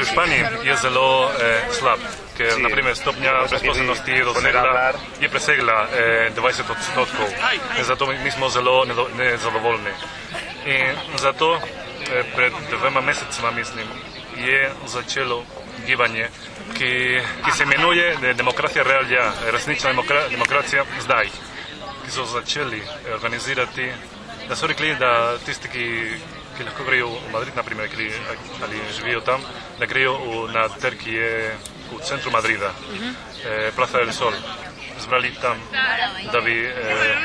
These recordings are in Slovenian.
v Španiji je zelo eh, slab, ker Sí. naprimer stopnja brezposelnosti je, dosegla, je presegla eh, 20 odstotkov. Zato mi, smo zelo nezadovoljni. In zato eh, pred dvema mesecema, mislim, je začelo gibanje, ki, ki se imenuje eh, Demokracija Real Ja, resnična demokra, demokracija zdaj, ki so začeli eh, organizirati, da so rekli, da tisti, ki, ki lahko grejo v Madrid, naprimer, ki, ali živijo tam, da grejo v, na trg, ki je v centru Madrida, eh, Plaza del Sol, zbrali tam, da bi eh,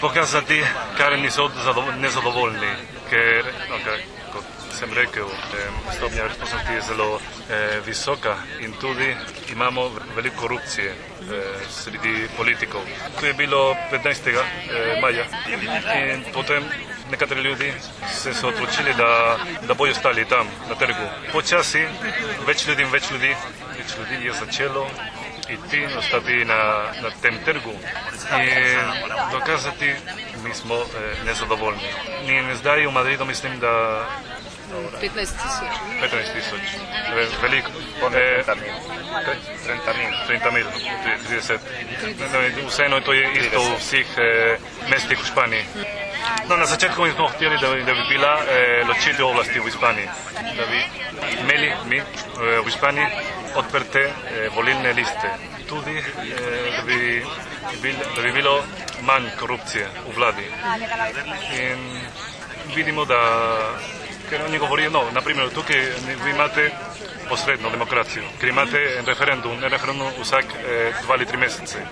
pokazati, kar niso zadov- nezadovoljni, ker, okay, kot sem rekel, eh, stopnja brezposelnosti je zelo eh, visoka in tudi imamo veliko korupcije eh, sredi politikov. To je bilo 15. Eh, maja in potem nekateri ljudi se so odločili, da, da bojo stali tam na trgu. Počasi več ljudi in več ljudi, več ljudi je začelo iti, ostati na, na tem trgu in dokazati, mi smo eh, nezadovoljni. In zdaj v Madridu mislim, da 15 tisoč. 15 tisoč, Ve- veliko. Eh, 30 mil. 30 mil, 30. No, vseeno to je isto v vseh eh, mestih v Španiji. No, na začetku smo hteli, da, da bi bila eh, ločitev oblasti v Španiji, da bi imeli mi eh, v Španiji odprte eh, volilne liste. Tudi, eh, da, bi da bi bilo manj korupcije v vladi. In vidimo, da ker oni govorijo, no, naprimer, tukaj vi imate posredno demokracijo, ker imate en referendum, en referendum vsak eh, dva ali tri mesece.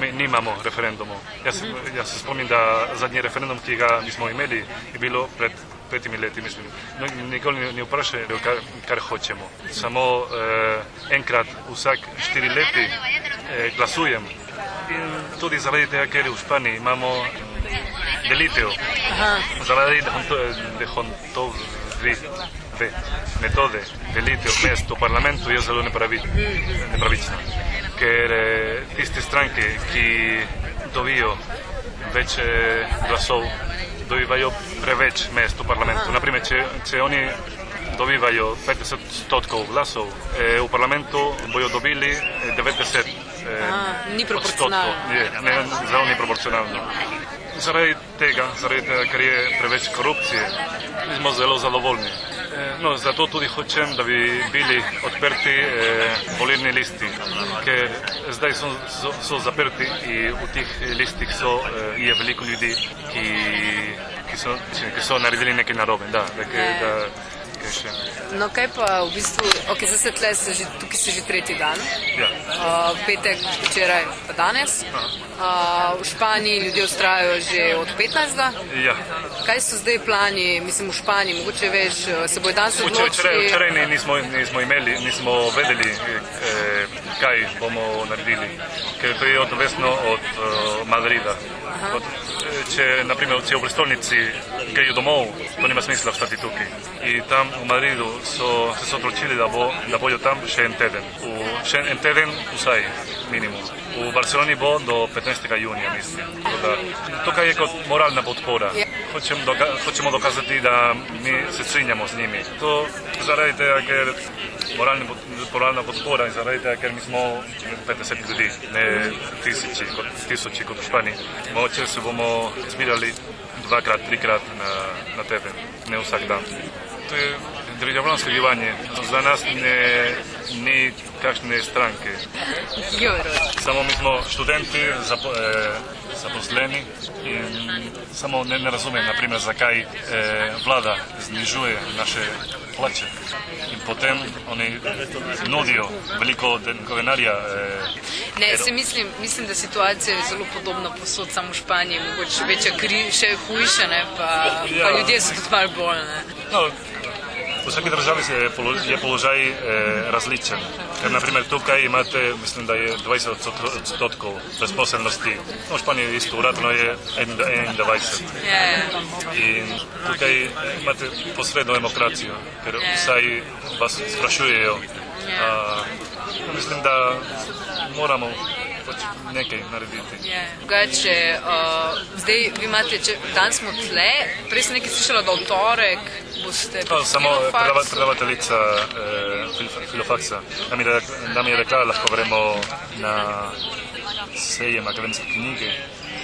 Mi nimamo referendumov. Jaz, jaz se spomnim, da zadnji referendum, ki ga nismo imeli, je bilo pred petimi leti, mislim. No, nikoli ne, ne vprašajo, kar, kar hočemo. Samo eh, enkrat vsak štiri leti eh, glasujem. In tudi zaradi tega, ker v Španiji imamo delitev, zaradi dehontove metode delitev mest v parlamentu je zelo nepravi, nepravična. Ker eh, tiste stranke, ki dobijo več glasov, dobivajo preveč mest v parlamentu. Naprimer, če, če oni dobivajo 50 odstotkov glasov, eh, v parlamentu bojo dobili eh, 90 eh, Aha, ni odstotkov. Je, ne, zelo ni proporcionalno. Zaradi tega, zaradi tega, ker je preveč korupcije, smo zelo zadovoljni. Eh, No, zato tudi hočem, da bi bili odprti eh, volilni listi, ker zdaj so, so, so zaprti in v teh listih so, eh, je veliko ljudi, ki, ki, so, ki so naredili nekaj narobe. Da, da, da, da, kaj še. No, kaj pa v bistvu, ok, zdaj se tle, se že, tukaj se že tretji dan, Ja. uh, petek, včeraj pa danes. Uh, v Španiji ljudje ustrajajo že od 15. Ja. Kaj so zdaj plani, mislim, v Španiji, mogoče veš, eh, se bojo danes Včeraj, včeraj, včeraj ne, nismo, nismo imeli, nismo vedeli, eh, kaj bomo naredili, ker to je odvisno od eh, Madrida. Od, eh, če, naprimer, če v prestolnici grejo domov, to nima smisla ostati tukaj. In tam v Madridu so se so odločili, da, bo, da bojo tam še en teden. V, še en teden vsaj minimum. V Barceloni bo do 15. junija, mislim. Da, tukaj je kot moralna podpora. Ja. Hočem doka hočemo dokazati, da mi se strinjamo z njimi. To zaradi tega, ker moralna, pod- moralna podpora in zaradi tega, ker mi smo 50 ljudi, ne tisoči kot, tisoči kot v Španiji. Mogoče se bomo zbirali dvakrat, trikrat na, na teden, ne vsak dan. To je državljansko gibanje. Za nas ne, ni kakšne stranke. Juro. Samo mi smo študenti, zapo, eh, zaposleni in samo ne, ne razumem, naprimer, zakaj eh, vlada znižuje naše plače. In potem oni nudijo veliko den- denarja. Eh, Ne, se mislim, mislim, da situacija je zelo podobna posod, samo v Španiji, mogoče večja kri, še hujša, ne, pa, pa Ja. ljudje so tudi malo bolj. Ne. no, v vsaki državi je, polo, je položaj eh, različen. Ker, naprimer, tukaj imate, mislim, da je 20 odstot- odstotkov brezposelnosti. No, v Španiji isto uradno je 21. Je, In tukaj imate posredno demokracijo, ker vsaj vas sprašujejo. A, mislim, da moramo pač nekaj narediti. Drugače, uh, zdaj vi imate, če, dan smo tle, prej sem nekaj slišala, da v torek boste. Pa, samo Filofaksu. predava, predavateljica eh, fil, filofaksa nam je, nam je rekla, lahko gremo na sejem akademske knjige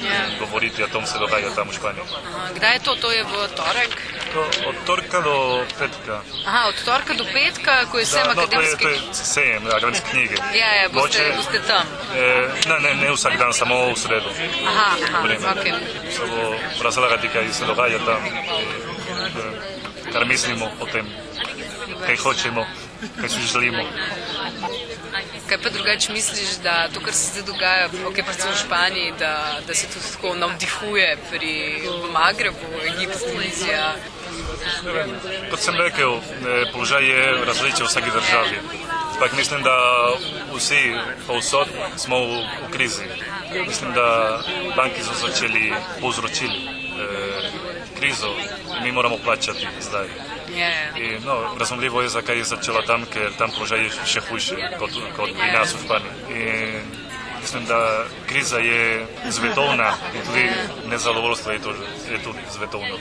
Ja. in govoriti o tom, se dogaja tam v Španiji. Aha, Kdaj je to? To je v torek? To, od torka do petka. Aha, od torka do petka, ko je sem no, to je, akademski. to je sejem akademske knjige. Ja, ja, boste, Mogoče, boste tam. eh, ne, ne, ne vsak dan, samo v sredo. Aha, aha, ok. Se bo razlagati, kaj se dogaja tam, eh, kar mislimo o tem, kaj hočemo, kaj si želimo. Kaj pa drugače misliš, da to, kar se zdaj dogaja, ok, predvsem v Španiji, da, da se tudi tako navdihuje pri Magrebu, Egipt, Tunizija? Ne vem, kot sem rekel, položaj je različen v vsaki državi. Ampak mislim, da vsi povsod smo v, v krizi. Mislim, da banki so začeli povzročili eh, krizo mi moramo plačati zdaj. Ja, ja. In, no, razumljivo je, zakaj je začela tam, ker tam položaj je še hujši kot, kot pri nas v Španiji. In mislim, da kriza je svetovna in tudi nezadovoljstvo je, to, je tudi svetovno.